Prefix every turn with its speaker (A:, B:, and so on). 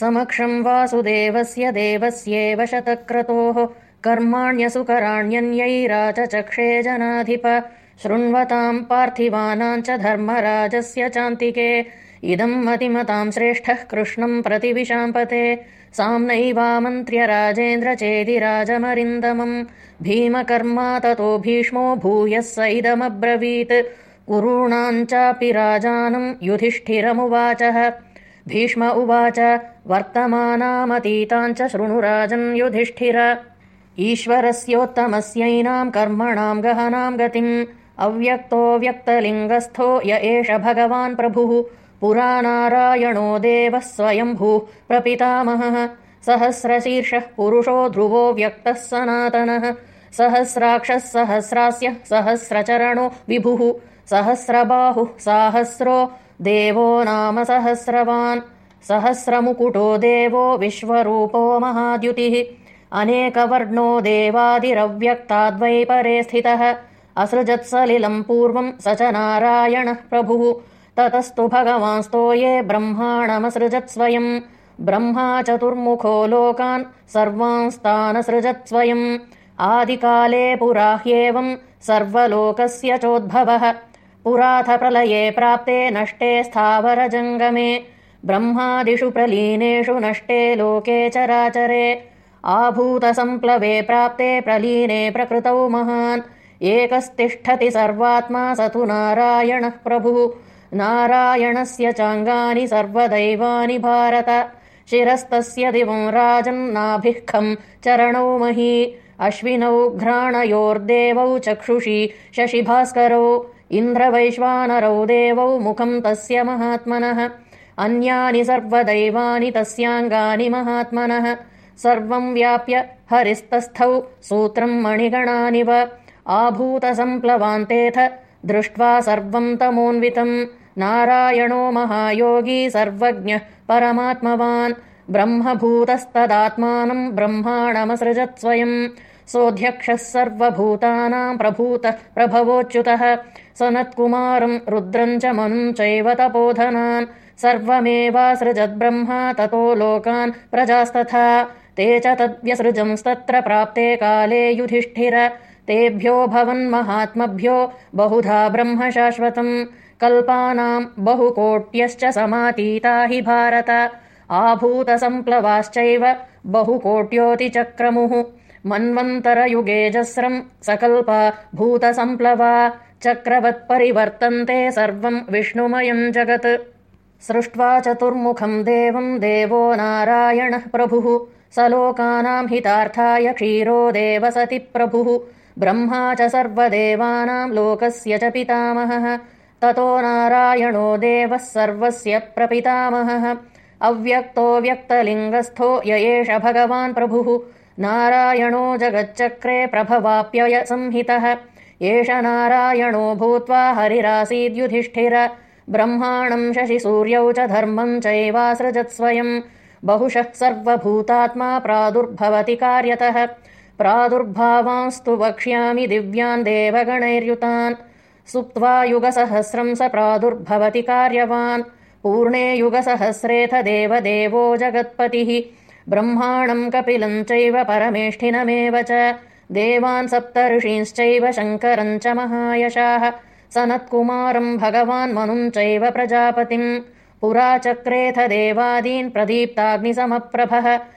A: समक्षम् वासुदेवस्य देवस्येव शतक्रतोः कर्माण्यसुकराण्यन्यैराचचक्षे जनाधिप। शृण्वताम् पार्थिवानाम् च धर्मराजस्य चान्तिके। इदम् मतिमताम् श्रेष्ठः कृष्णम् प्रतिविशाम्पते। साम्नैवामन्त्र्य राजेन्द्र चेदिराजमरिन्दमम् भीमकर्मा ततो भीष्मो भूयः स इदमब्रवीत्। कुरूणाम् चापि राजानम् युधिष्ठिरमुवाचः भीष्म उवाच वर्तमानामतीताम् च शृणुराजन् युधिष्ठिर। ईश्वरस्योत्तमस्यैनाम् कर्मणाम् गहनाम् गतिम् अव्यक्तो व्यक्तलिङ्गस्थो य एष भगवान् प्रभुः। पुरा नारायणो देवः स्वयम्भूः प्रपितामहः। सहस्रशीर्षः पुरुषो ध्रुवो व्यक्तः सनातनः। सहस्राक्षः सहस्रास्य सहस्रचरणो विभुः। सहस्रबाहुः साहस्रो देवो नाम सहस्रवान्। सहस्रमुकुटो देवो विश्वरूपो महाद्युतिः। अनेकवर्णो देवादिरव्यक्ताद्वै परे स्थितः असृजत्सलिलम् पूर्वम् स च नारायणः प्रभुः। ततस्तु भगवांस्तो ये ब्रह्माणमसृजत् स्वयम् ब्रह्मा चतुर्मुखो लोकान् सर्वांस्तानसृजत्स्वयम् आदिकाले पुराह्येवम् सर्वलोकस्य चोद्भवः पुराथ प्रलये प्राप्ते नष्टे स्थावरजङ्गमे ब्रह्मादिषु प्रलीनेषु नष्टे लोके चराचरे आभूतसम्प्लवे प्राप्ते प्रलीने प्रकृतौ महान् एकस्तिष्ठति सर्वात्मा स तु नारायणः प्रभुः नारायणस्य चाङ्गानि सर्वदैवानि भारत शिरस्तस्य दिवम् राजन्नाभिः खम् चरणौ मही अश्विनौ घ्राणयोर्देवौ चक्षुषी शशिभास्करौ इन्द्रवैश्वानरौ देवौ मुखम् तस्य महात्मनः। अन्यानि सर्वदैवानि तस्याङ्गानि महात्मनः। सर्वम् व्याप्य हरिस्तस्थौ सूत्रम् मणिगणानिव आभूतसम्प्लवान्तेऽथ दृष्ट्वा सर्वम् तमोन्वितम् नारायणो महायोगी सर्वज्ञः परमात्मवान्। ब्रह्मभूतस्तदात्मानम् ब्रह्माणमसृजत् स्वयम् सोऽध्यक्षः सर्वभूतानाम् प्रभूतः प्रभवोच्युतः। सनत्कुमारम् रुद्रम् च मनुम् चैव तपोधनान्। सर्वमेवासृजद्ब्रह्मा ततो लोकान् प्रजास्तथा। ते च तद्व्यसृजंस्तत्र प्राप्ते काले युधिष्ठिर। तेभ्यो भवन्महात्मभ्यो बहुधा ब्रह्म शाश्वतम् कल्पानाम् बहुकोट्यश्च समातीता हि भारत। आभूतसम्प्लवाश्चैव बहुकोट्योतिचक्रमुः मन्वन्तरयुगेजस्रम् सकल्पा भूतसम्प्लवा चक्रवत्परिवर्तन्ते सर्वम् विष्णुमयम् जगत्। सृष्ट्वा चतुर्मुखम् देवम् देवो नारायणः प्रभुः। स लोकानाम् हितार्थाय क्षीरो देवसति प्रभुः। ब्रह्मा च सर्वदेवानाम् लोकस्य च पितामहः। ततो नारायणो देवः सर्वस्य प्रपितामहः। अव्यक्तो व्यक्तलिङ्गस्थो य एष भगवान् प्रभुः नारायणो जगच्चक्रे प्रभवाप्यय संहितः। एष नारायणो भूत्वा हरिरासीद्युधिष्ठिर। ब्रह्माणम् शशिसूर्यौ च धर्मम् चैवासृजत्स्वयम् बहुशः सर्वभूतात्मा प्रादुर्भवति कार्यतः। प्रादुर्भावांस्तु वक्ष्यामि दिव्यान् देवगणैर्युतान्। सुप्त्वा युगसहस्रम् स प्रादुर्भवति कार्यवान्। पूर्णे युगसहस्रेऽथ देवदेवो जगत्पतिः ब्रह्माणम् कपिलम् चैव परमेष्ठिनमेव च। देवान् सप्तऋषींश्चैव शङ्करम् च महायशाः। सनत्कुमारम् भगवान् मनुम् चैव प्रजापतिम्। पुरा चक्रेऽथ देवादीन् प्रदीप्ताग्निसमप्रभः